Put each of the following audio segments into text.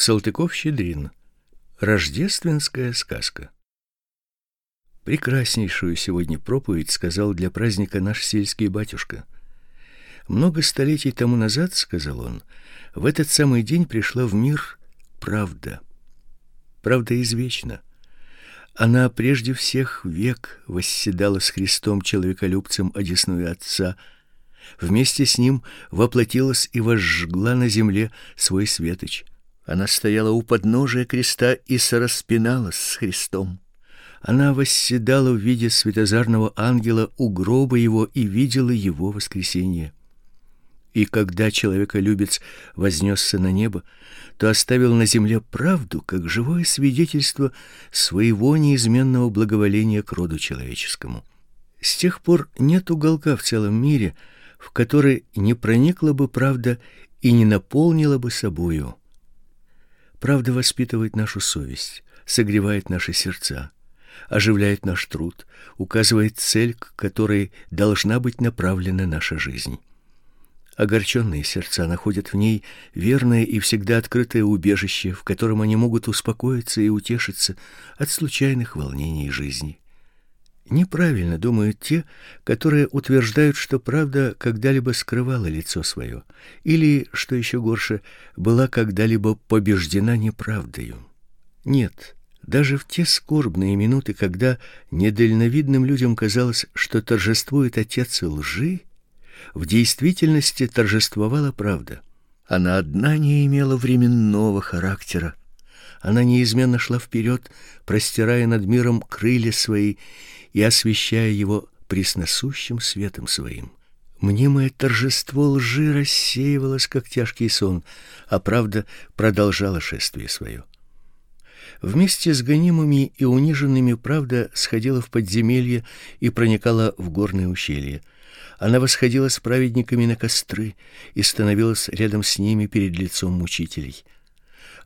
Салтыков-Щедрин. Рождественская сказка. Прекраснейшую сегодня проповедь сказал для праздника наш сельский батюшка. Много столетий тому назад, сказал он, в этот самый день пришла в мир правда. Правда извечна. Она прежде всех век восседала с Христом человеколюбцем одесную Отца, вместе с ним воплотилась и возжгла на земле свой светоч. Она стояла у подножия креста и сораспиналась с Христом. Она восседала в виде светозарного ангела у гроба его и видела его воскресение. И когда человеколюбец вознесся на небо, то оставил на земле правду, как живое свидетельство своего неизменного благоволения к роду человеческому. С тех пор нет уголка в целом мире, в который не проникла бы правда и не наполнила бы собою Правда воспитывает нашу совесть, согревает наши сердца, оживляет наш труд, указывает цель, к которой должна быть направлена наша жизнь. Огорченные сердца находят в ней верное и всегда открытое убежище, в котором они могут успокоиться и утешиться от случайных волнений жизни. Неправильно думают те, которые утверждают, что правда когда-либо скрывала лицо свое, или, что еще горше, была когда-либо побеждена неправдою. Нет, даже в те скорбные минуты, когда недальновидным людям казалось, что торжествует отец лжи, в действительности торжествовала правда. Она одна не имела временного характера. Она неизменно шла вперед, простирая над миром крылья свои и освещая его пресносущим светом своим. Мнимое торжество лжи рассеивалось, как тяжкий сон, а правда продолжала шествие свое. Вместе с гонимыми и униженными правда сходила в подземелье и проникала в горные ущелья. Она восходила с праведниками на костры и становилась рядом с ними перед лицом мучителей.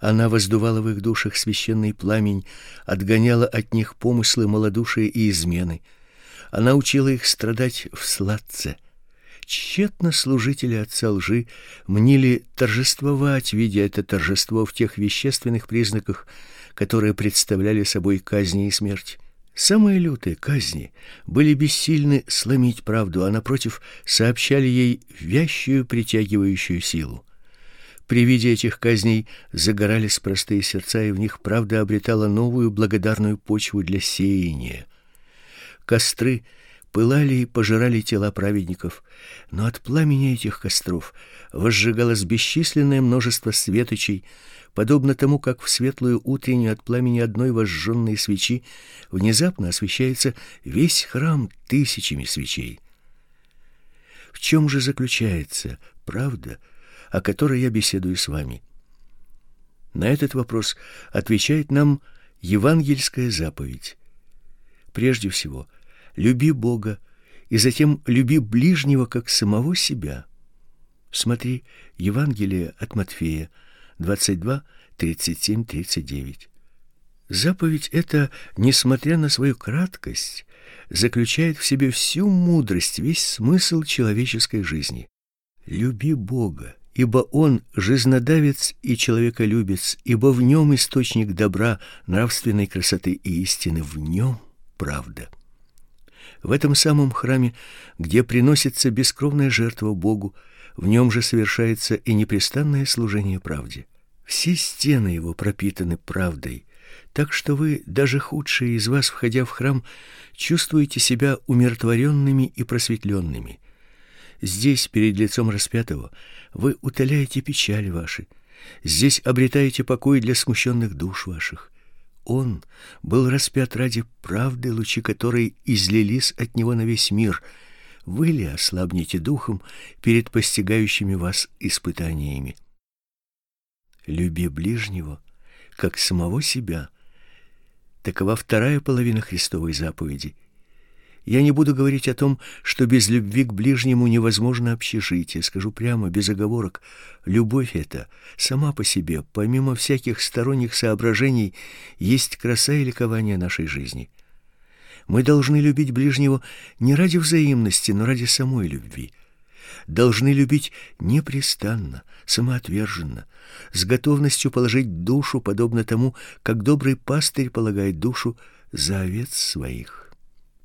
Она воздувала в их душах священный пламень, отгоняла от них помыслы малодушия и измены. Она учила их страдать в сладце. Тщетно служители отца лжи мнили торжествовать, видя это торжество в тех вещественных признаках, которые представляли собой казни и смерть. Самые лютые казни были бессильны сломить правду, а напротив сообщали ей вящую притягивающую силу. При виде этих казней загорались простые сердца, и в них правда обретала новую благодарную почву для сеяния. Костры пылали и пожирали тела праведников, но от пламени этих костров возжигалось бесчисленное множество светочей, подобно тому, как в светлую утреннюю от пламени одной возжженной свечи внезапно освещается весь храм тысячами свечей. В чем же заключается правда? О которой я беседую с вами? На этот вопрос отвечает нам евангельская заповедь. Прежде всего, люби Бога, и затем люби ближнего как самого себя. Смотри Евангелие от Матфея 22 37 39. Заповедь эта, несмотря на свою краткость, заключает в себе всю мудрость, весь смысл человеческой жизни. Люби Бога, ибо он жизнодавец и человеколюбец, ибо в нем источник добра, нравственной красоты и истины, в нем правда. В этом самом храме, где приносится бескровная жертва Богу, в нем же совершается и непрестанное служение правде. Все стены его пропитаны правдой, так что вы, даже худшие из вас, входя в храм, чувствуете себя умиротворенными и просветленными. Здесь, перед лицом распятого, вы утоляете печаль ваши. Здесь обретаете покой для смущенных душ ваших. Он был распят ради правды, лучи которой излились от него на весь мир. Вы ли ослабнете духом перед постигающими вас испытаниями? Люби ближнего, как самого себя. Такова вторая половина Христовой заповеди. Я не буду говорить о том, что без любви к ближнему невозможно общежитие. Скажу прямо, без оговорок. Любовь эта сама по себе, помимо всяких сторонних соображений, есть краса и ликование нашей жизни. Мы должны любить ближнего не ради взаимности, но ради самой любви. должны любить непрестанно, самоотверженно, с готовностью положить душу, подобно тому, как добрый пастырь полагает душу за овец своих.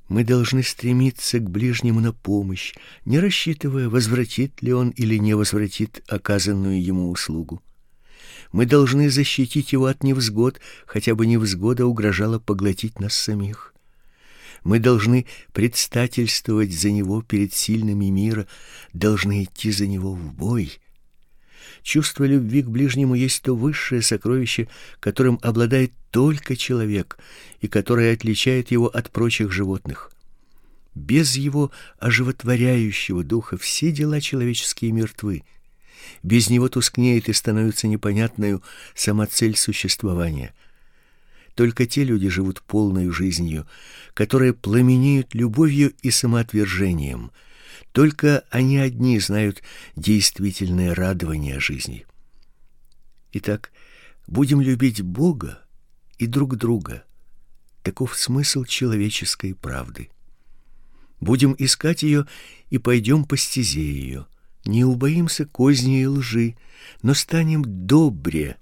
Мы должны стремиться к ближнему на помощь, не рассчитывая, возвратит ли он или не возвратит оказанную ему услугу. Мы должны защитить его от невзгод, хотя бы невзгода угрожала поглотить нас самих. Мы должны предстательствовать за него перед сильными мира, должны идти за него в бой. Чувство любви к ближнему есть то высшее сокровище, которым обладает только человек и которое отличает его от прочих животных. Без его оживотворяющего духа все дела человеческие мертвы. Без него тускнеет и становится непонятной сама цель существования. Только те люди живут полной жизнью, которые пламенеют любовью и самоотвержением. Только они одни знают действительное радование жизни. Итак, будем любить Бога и друг друга. Таков смысл человеческой правды. Будем искать ее и пойдем по стезе ее. Не убоимся козни и лжи, но станем добре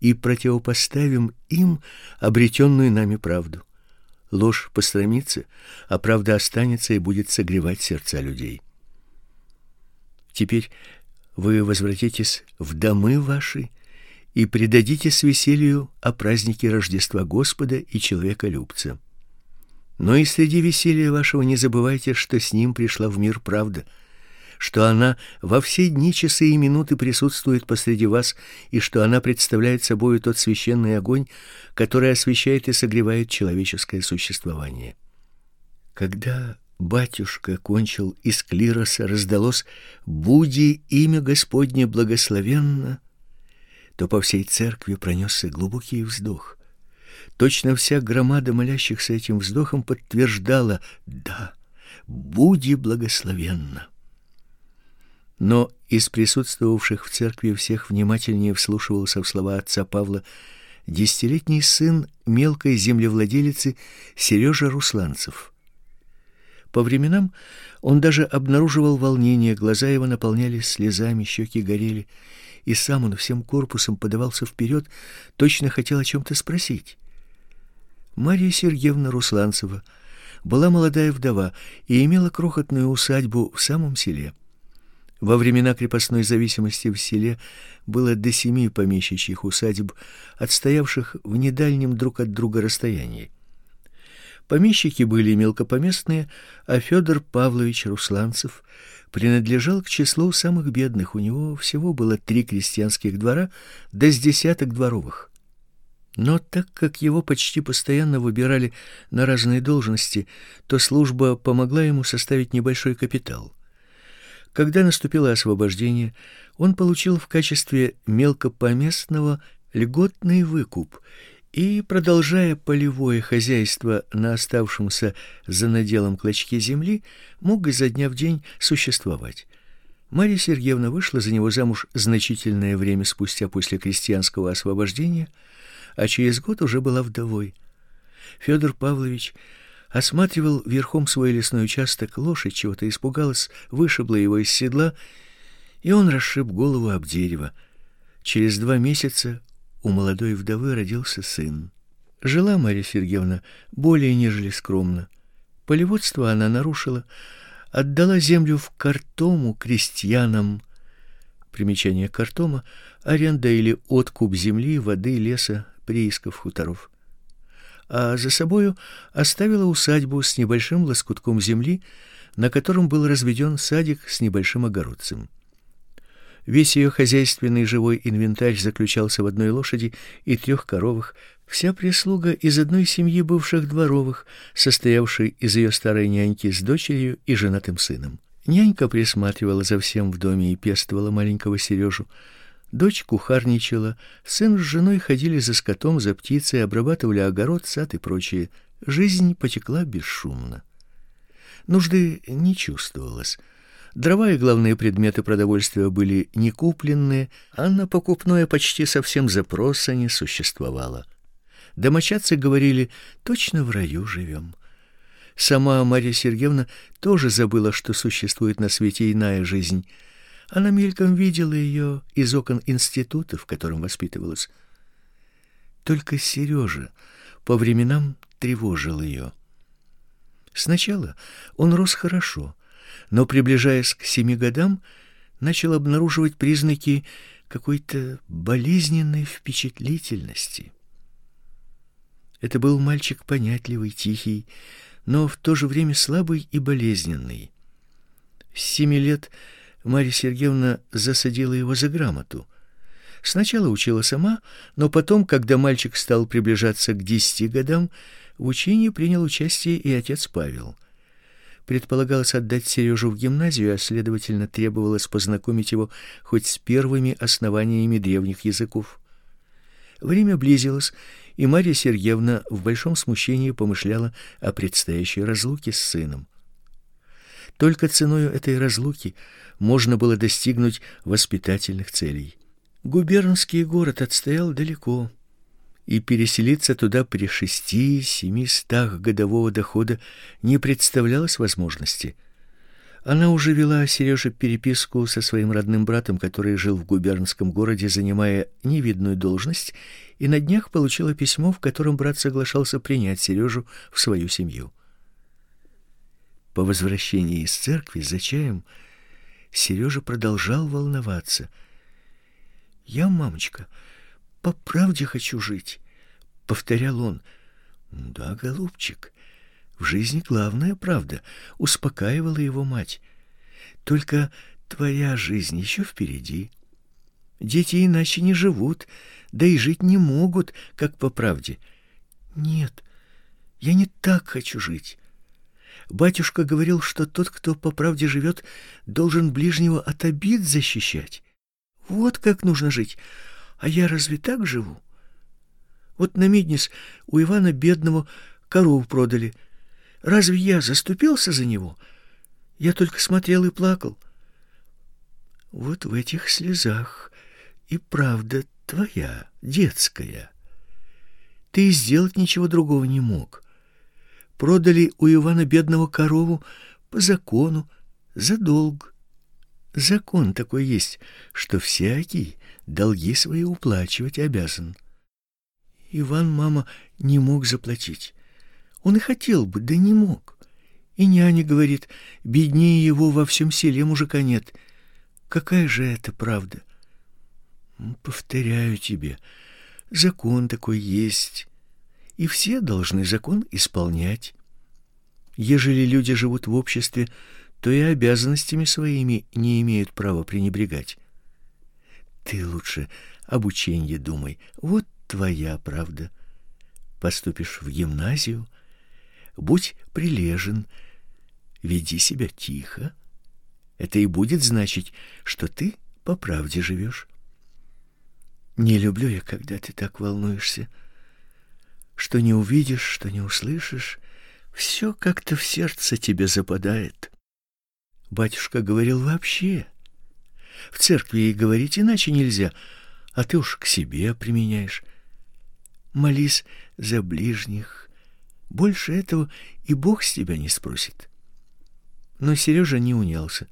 и противопоставим им обретенную нами правду. Ложь пострамится, а правда останется и будет согревать сердца людей. Теперь вы возвратитесь в домы ваши и предадитесь веселью о празднике Рождества Господа и человека-любца. Но и среди веселья вашего не забывайте, что с ним пришла в мир правда, что она во все дни, часы и минуты присутствует посреди вас, и что она представляет собой тот священный огонь, который освещает и согревает человеческое существование. Когда батюшка кончил из клироса, раздалось «Буди имя Господне благословенно», то по всей церкви пронесся глубокий вздох. Точно вся громада молящихся этим вздохом подтверждала «Да, буди благословенно». Но из присутствовавших в церкви всех внимательнее вслушивался в слова отца Павла десятилетний сын мелкой землевладелицы Сережа Русланцев. По временам он даже обнаруживал волнение, глаза его наполнялись слезами, щеки горели, и сам он всем корпусом подавался вперед, точно хотел о чем-то спросить. Мария Сергеевна Русланцева была молодая вдова и имела крохотную усадьбу в самом селе. Во времена крепостной зависимости в селе было до семи помещичьих усадеб, отстоявших в недальнем друг от друга расстоянии. Помещики были мелкопоместные, а Федор Павлович Русланцев принадлежал к числу самых бедных. У него всего было три крестьянских двора, да с десяток дворовых. Но так как его почти постоянно выбирали на разные должности, то служба помогла ему составить небольшой капитал. Когда наступило освобождение, он получил в качестве мелкопоместного льготный выкуп и, продолжая полевое хозяйство на оставшемся за наделом клочке земли, мог изо дня в день существовать. Мария Сергеевна вышла за него замуж значительное время спустя после крестьянского освобождения, а через год уже была вдовой. Федор Павлович осматривал верхом свой лесной участок, лошадь чего-то испугалась, вышибла его из седла, и он расшиб голову об дерево. Через два месяца у молодой вдовы родился сын. Жила Мария Сергеевна более нежели скромно. Полеводство она нарушила, отдала землю в картому крестьянам. Примечание картома аренда или откуп земли, воды, леса, приисков, хуторов. А за собою оставила усадьбу с небольшим лоскутком земли, на котором был разведен садик с небольшим огородцем. Весь ее хозяйственный живой инвентарь заключался в одной лошади и трех коровах, вся прислуга из одной семьи бывших дворовых, состоявшей из ее старой няньки с дочерью и женатым сыном. Нянька присматривала за всем в доме и пестовала маленького Сережу. Дочь кухарничала, сын с женой ходили за скотом, за птицей, обрабатывали огород, сад и прочее. Жизнь потекла бесшумно. Нужды не чувствовалось. Дрова и главные предметы продовольствия были не купленные, а на покупное почти совсем запроса не существовало. Домочадцы говорили: "Точно в раю живем». Сама Мария Сергеевна тоже забыла, что существует на свете иная жизнь. Она мельком видела ее из окон института, в котором воспитывалась. Только Сережа по временам тревожил ее. Сначала он рос хорошо, но приближаясь к семи годам, начал обнаруживать признаки какой-то болезненной впечатлительности. Это был мальчик понятливый, тихий, но в то же время слабый и болезненный. С семи лет Марья Сергеевна засадила его за грамоту. Сначала учила сама, но потом, когда мальчик стал приближаться к десяти годам, в учении принял участие и отец Павел. Предполагалось отдать Сережу в гимназию, а следовательно требовалось познакомить его хоть с первыми основаниями древних языков. Время близилось, и Марья Сергеевна в большом смущении помышляла о предстоящей разлуке с сыном. Только ценой этой разлуки можно было достигнуть воспитательных целей. Губернский город отстоял далеко, и переселиться туда при шести-семистах годового дохода не представлялось возможности. Она уже вела Сереже переписку со своим родным братом, который жил в губернском городе, занимая невидную должность, и на днях получила письмо, в котором брат соглашался принять Сережу в свою семью. По возвращении из церкви за чаем Сережа продолжал волноваться. «Я, мамочка, по правде хочу жить», — повторял он. «Да, голубчик, в жизни главная правда, успокаивала его мать. Только твоя жизнь еще впереди. Дети иначе не живут, да и жить не могут, как по правде. Нет, я не так хочу жить. Батюшка говорил, что тот, кто по правде живет, должен ближнего от обид защищать. Вот как нужно жить. А я разве так живу? Вот на Миднис у Ивана Бедного корову продали — Разве я заступился за него? Я только смотрел и плакал. Вот в этих слезах и правда твоя, детская. Ты сделать ничего другого не мог. Продали у Ивана бедного корову по закону, за долг. Закон такой есть, что всякий долги свои уплачивать обязан. Иван, мама, не мог заплатить. Он и хотел бы, да не мог. И няня говорит, беднее его во всем селе мужика нет. Какая же это правда? Повторяю тебе, закон такой есть, и все должны закон исполнять. Ежели люди живут в обществе, то и обязанностями своими не имеют права пренебрегать. Ты лучше об учении думай. Вот твоя правда. Поступишь в гимназию, будь прилежен, веди себя тихо. Это и будет значить, что ты по правде живешь. Не люблю я, когда ты так волнуешься. Что не увидишь, что не услышишь, все как-то в сердце тебе западает. Батюшка говорил вообще. В церкви и говорить иначе нельзя, а ты уж к себе применяешь. Молись за ближних, больше этого и Бог с тебя не спросит. Но Сережа не унялся.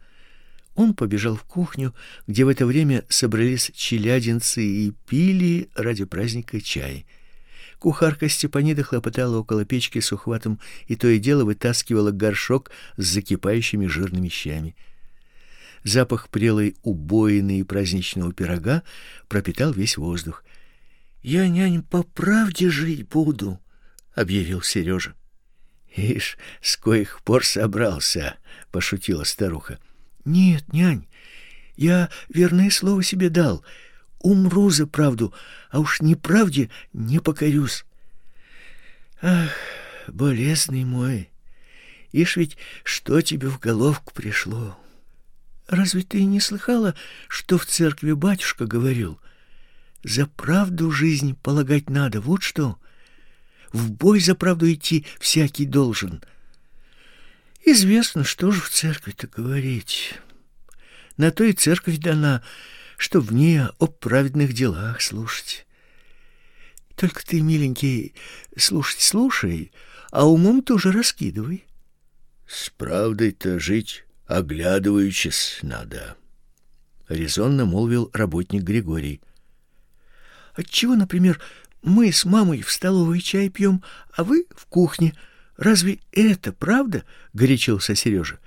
Он побежал в кухню, где в это время собрались челядинцы и пили ради праздника чай. Кухарка Степанида хлопотала около печки с ухватом и то и дело вытаскивала горшок с закипающими жирными щами. Запах прелой убоины и праздничного пирога пропитал весь воздух. «Я, нянь, по правде жить буду», — объявил Сережа. «Ишь, с коих пор собрался?» — пошутила старуха. «Нет, нянь, я верное слово себе дал. Умру за правду, а уж неправде не покорюсь». «Ах, болезный мой, ишь ведь что тебе в головку пришло? Разве ты не слыхала, что в церкви батюшка говорил? За правду жизнь полагать надо, вот что». В бой за правду идти всякий должен. Известно, что же в церкви-то говорить. На то и церковь дана, что в ней о праведных делах слушать. Только ты, миленький, слушать слушай, а умом тоже раскидывай. С правдой-то жить оглядываючись надо, резонно молвил работник Григорий. Отчего, например, мы с мамой в столовой чай пьем, а вы в кухне? Разве это правда? горячился Сережа.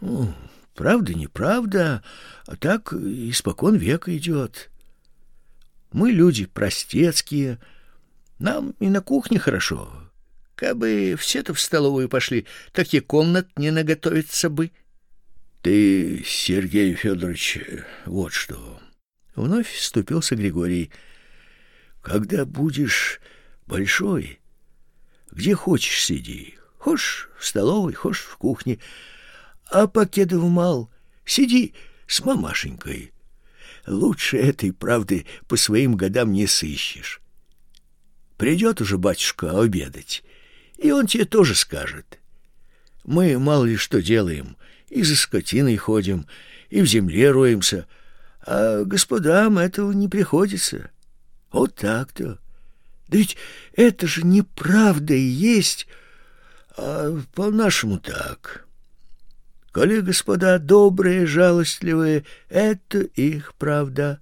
Ну, правда, неправда, а так испокон века идет. Мы люди простецкие, нам и на кухне хорошо. Кабы все-то в столовую пошли, так и комнат не наготовиться бы. Ты, Сергей Федорович, вот что. Вновь вступился Григорий. Когда будешь большой, где хочешь сиди. Хошь в столовой, хошь в кухне. А покедов мал, сиди с мамашенькой. Лучше этой правды по своим годам не сыщешь. Придет уже батюшка обедать, и он тебе тоже скажет. Мы мало ли что делаем, и за скотиной ходим, и в земле роемся, а господам этого не приходится. Вот так-то. Да ведь это же неправда и есть, а по-нашему так. Коли господа добрые, жалостливые, это их правда.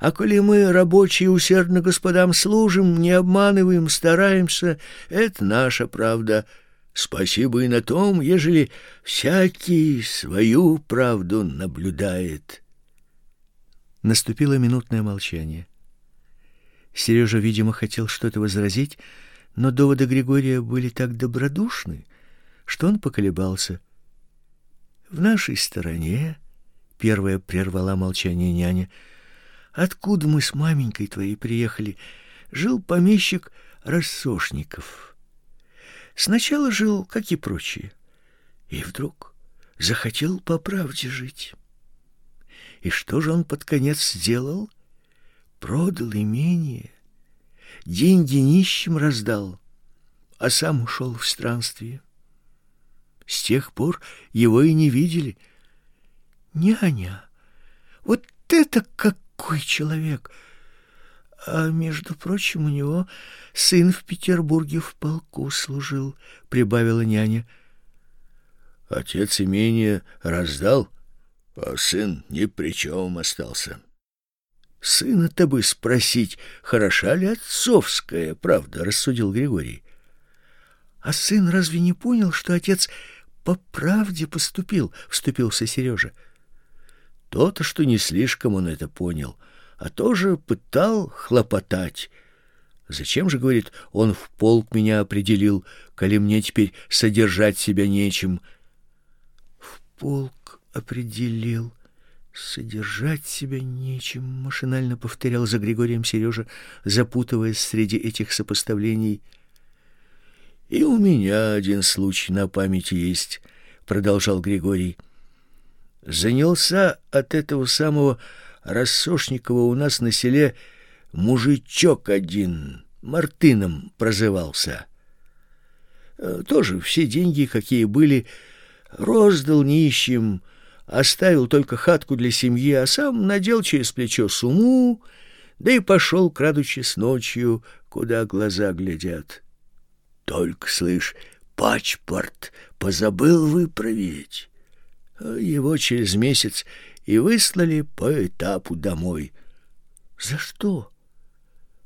А коли мы, рабочие, усердно господам служим, не обманываем, стараемся, это наша правда. Спасибо и на том, ежели всякий свою правду наблюдает. Наступило минутное молчание. Сережа, видимо, хотел что-то возразить, но доводы Григория были так добродушны, что он поколебался. В нашей стороне, первая прервала молчание няня, откуда мы с маменькой твоей приехали, жил помещик Рассошников. Сначала жил, как и прочие, и вдруг захотел по правде жить. И что же он под конец сделал? — продал имение, деньги нищим раздал, а сам ушел в странствие. С тех пор его и не видели. Няня, вот это какой человек! А между прочим, у него сын в Петербурге в полку служил, прибавила няня. Отец имение раздал, а сын ни при чем остался. Сына-то бы спросить, хороша ли отцовская правда, рассудил Григорий. А сын разве не понял, что отец по правде поступил, вступился Сережа. То-то, что не слишком он это понял, а тоже пытал хлопотать. Зачем же, говорит, он в полк меня определил, коли мне теперь содержать себя нечем? В полк определил, Содержать себя нечем, машинально повторял за Григорием Сережа, запутываясь среди этих сопоставлений. И у меня один случай на памяти есть, продолжал Григорий. Занялся от этого самого Рассошникова у нас на селе мужичок один, Мартыном прозывался. Э, тоже все деньги, какие были, роздал нищим, оставил только хатку для семьи, а сам надел через плечо суму, да и пошел, крадучись ночью, куда глаза глядят. Только, слышь, пачпорт позабыл выправить. А его через месяц и выслали по этапу домой. За что?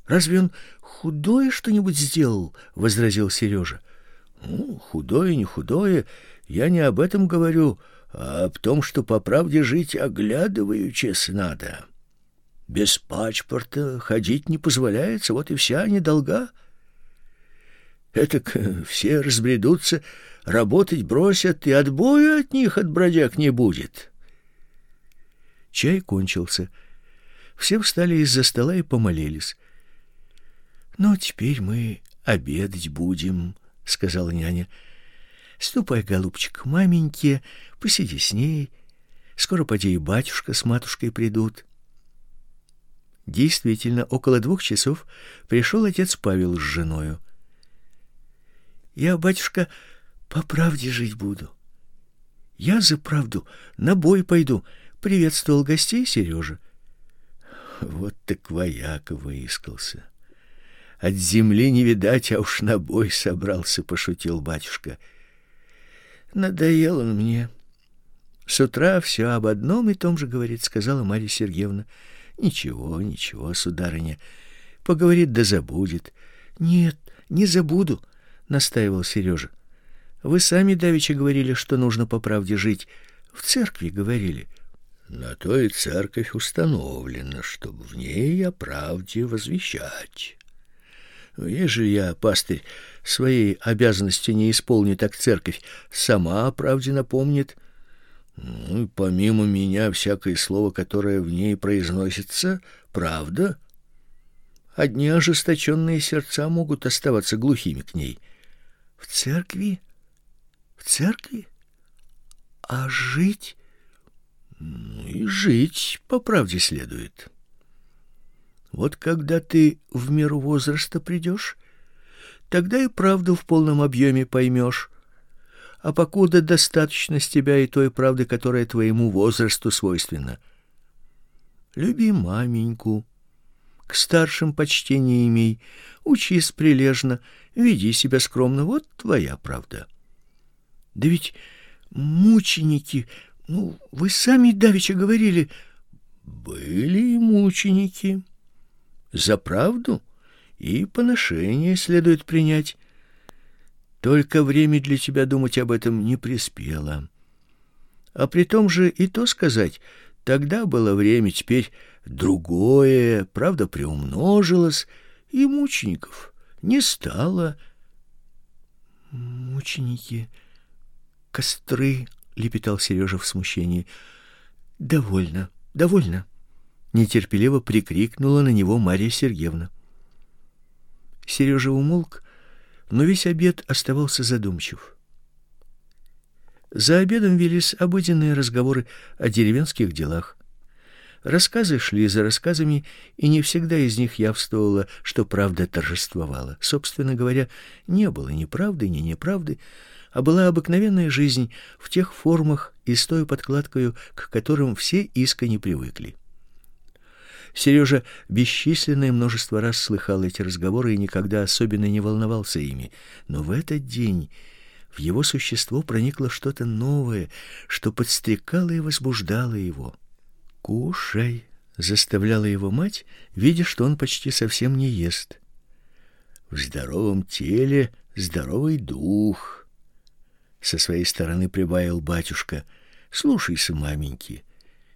Разве он худое что-нибудь сделал? возразил Сережа. Ну, худое, не худое, я не об этом говорю, — а об том, что по правде жить оглядываючись надо. Без паспорта ходить не позволяется, вот и вся недолга. Этак все разбредутся, работать бросят, и отбоя от них от бродяг не будет. Чай кончился. Все встали из-за стола и помолились. «Ну, теперь мы обедать будем», — сказала няня. Ступай, голубчик, к маменьке, посиди с ней. Скоро поди и батюшка с матушкой придут. Действительно, около двух часов пришел отец Павел с женою. Я, батюшка, по правде жить буду. Я за правду на бой пойду, приветствовал гостей Сережа. Вот так вояка выискался. От земли не видать, а уж на бой собрался, пошутил батюшка. надоел он мне. С утра все об одном и том же говорит, сказала Марья Сергеевна. Ничего, ничего, сударыня. Поговорит да забудет. Нет, не забуду, настаивал Сережа. Вы сами давеча говорили, что нужно по правде жить. В церкви говорили. На то и церковь установлена, чтобы в ней о правде возвещать. Ежели я, пастырь, своей обязанности не исполню, так церковь сама о правде напомнит. Ну и помимо меня всякое слово, которое в ней произносится, правда. Одни ожесточенные сердца могут оставаться глухими к ней. В церкви? В церкви? А жить? Ну и жить по правде следует. Вот когда ты в меру возраста придешь, тогда и правду в полном объеме поймешь. А покуда достаточно с тебя и той правды, которая твоему возрасту свойственна. Люби маменьку, к старшим почтение имей, учись прилежно, веди себя скромно, вот твоя правда. Да ведь мученики, ну, вы сами давеча говорили, были и мученики. За правду и поношение следует принять. Только время для тебя думать об этом не приспело. А при том же и то сказать, тогда было время, теперь другое, правда, приумножилось, и мучеников не стало. Мученики, костры, лепетал Сережа в смущении. Довольно, довольно, нетерпеливо прикрикнула на него Мария Сергеевна. Сережа умолк, но весь обед оставался задумчив. За обедом велись обыденные разговоры о деревенских делах. Рассказы шли за рассказами, и не всегда из них явствовало, что правда торжествовала. Собственно говоря, не было ни правды, ни неправды, а была обыкновенная жизнь в тех формах и с той подкладкой, к которым все искренне привыкли. Сережа бесчисленное множество раз слыхал эти разговоры и никогда особенно не волновался ими, но в этот день в его существо проникло что-то новое, что подстрекало и возбуждало его. "Кушай", заставляла его мать, видя, что он почти совсем не ест. В здоровом теле здоровый дух. Со своей стороны прибавил батюшка: "Слушайся, маменьки,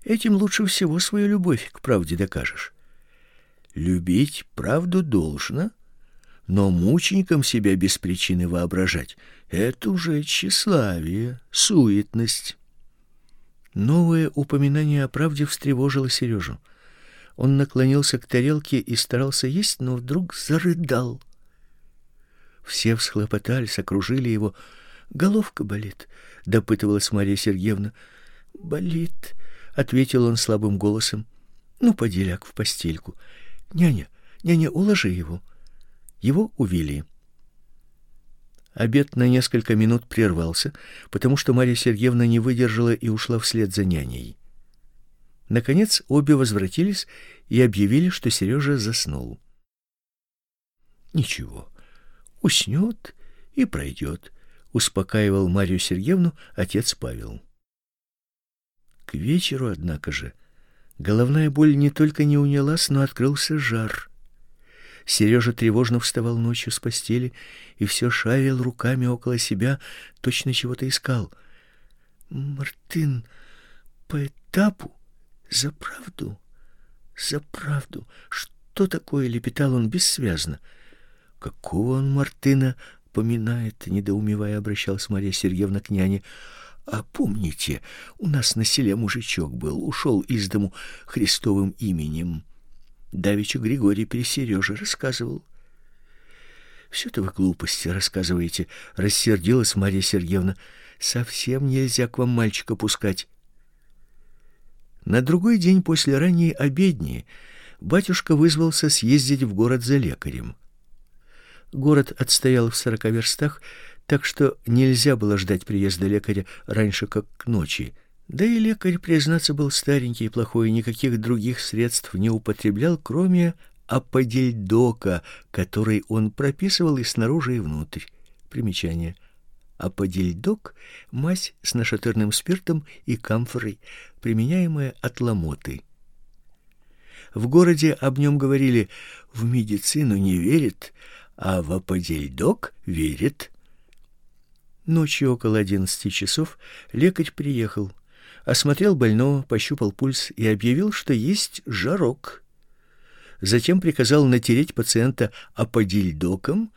Этим лучше всего свою любовь к правде докажешь. Любить правду должно, но мучеником себя без причины воображать это уже тщеславие, суетность. Новое упоминание о правде встревожило Сережу. Он наклонился к тарелке и старался есть, но вдруг зарыдал. Все всхлопотались, окружили его. Головка болит, допытывалась Мария Сергеевна. Болит, ответил он слабым голосом. Ну, поделяк в постельку. Няня, няня, уложи его. Его увели. Обед на несколько минут прервался, потому что Мария Сергеевна не выдержала и ушла вслед за няней. Наконец обе возвратились и объявили, что Сережа заснул. Ничего, уснет и пройдет, успокаивал Марию Сергеевну отец Павел. К вечеру, однако же, головная боль не только не унялась, но открылся жар. Сережа тревожно вставал ночью с постели и все шарил руками около себя, точно чего-то искал. Мартин по этапу за правду, за правду. Что такое лепетал он бессвязно? Какого он Мартына поминает, недоумевая обращалась Мария Сергеевна к няне. А помните, у нас на селе мужичок был, ушел из дому Христовым именем. Давича Григорий Пересережа рассказывал. Все это вы глупости рассказываете, рассердилась Мария Сергеевна. Совсем нельзя к вам мальчика пускать. На другой день после ранней обедни батюшка вызвался съездить в город за лекарем. Город отстоял в сорока верстах, так что нельзя было ждать приезда лекаря раньше как к ночи. Да и лекарь, признаться, был старенький и плохой, и никаких других средств не употреблял, кроме аподельдока, который он прописывал и снаружи, и внутрь. Примечание. а подельдок — мазь с нашатырным спиртом и камфорой, применяемая от ломоты. В городе об нем говорили «в медицину не верит», а в аподельдок верит. Ночью около одиннадцати часов лекарь приехал, осмотрел больного, пощупал пульс и объявил, что есть жарок. Затем приказал натереть пациента аподильдоком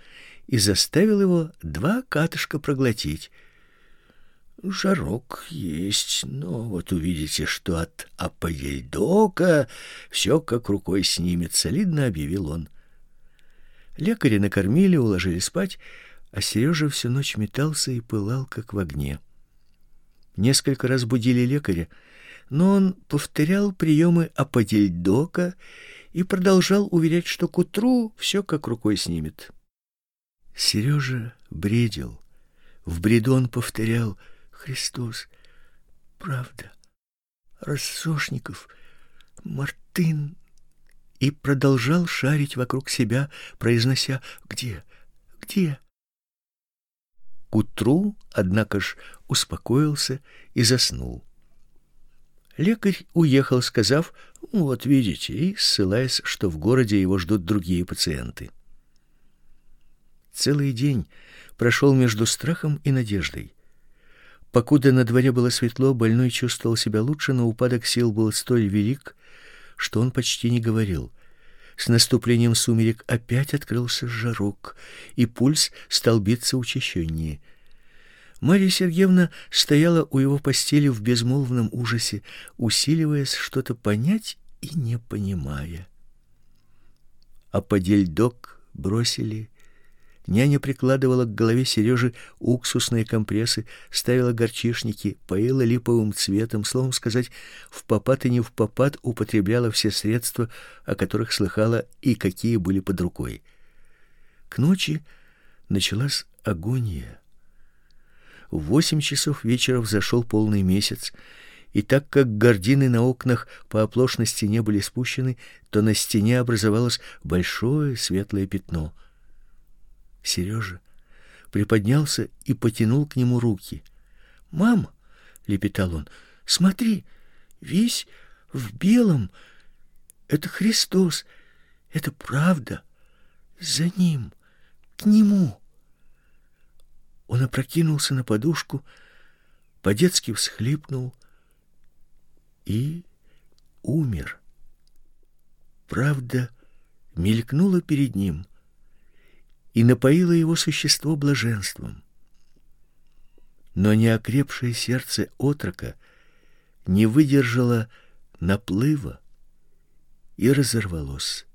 и заставил его два катышка проглотить. Жарок есть, но вот увидите, что от аподильдока все как рукой снимет, солидно объявил он. Лекаря накормили, уложили спать, а Сережа всю ночь метался и пылал, как в огне. Несколько раз будили лекаря, но он повторял приемы аподельдока и продолжал уверять, что к утру все как рукой снимет. Сережа бредил. В бреду он повторял «Христос, правда, Рассошников, Мартын» и продолжал шарить вокруг себя, произнося «Где? Где?». К утру, однако ж, успокоился и заснул. Лекарь уехал, сказав, вот видите, и ссылаясь, что в городе его ждут другие пациенты. Целый день прошел между страхом и надеждой. Покуда на дворе было светло, больной чувствовал себя лучше, но упадок сил был столь велик, что он почти не говорил. С наступлением сумерек опять открылся жарок, и пульс стал биться учащеннее. Мария Сергеевна стояла у его постели в безмолвном ужасе, усиливаясь что-то понять и не понимая. А подельдок бросили Няня прикладывала к голове Сережи уксусные компрессы, ставила горчишники, поила липовым цветом, словом сказать, в попад и не в попад употребляла все средства, о которых слыхала и какие были под рукой. К ночи началась агония. В восемь часов вечера взошел полный месяц, и так как гардины на окнах по оплошности не были спущены, то на стене образовалось большое светлое пятно — Сережа приподнялся и потянул к нему руки. "Мама", лепетал он. "Смотри, весь в белом. Это Христос. Это правда. За ним, к нему". Он опрокинулся на подушку, по-детски всхлипнул и умер. Правда мелькнула перед ним и напоило его существо блаженством. Но неокрепшее сердце отрока не выдержало наплыва и разорвалось.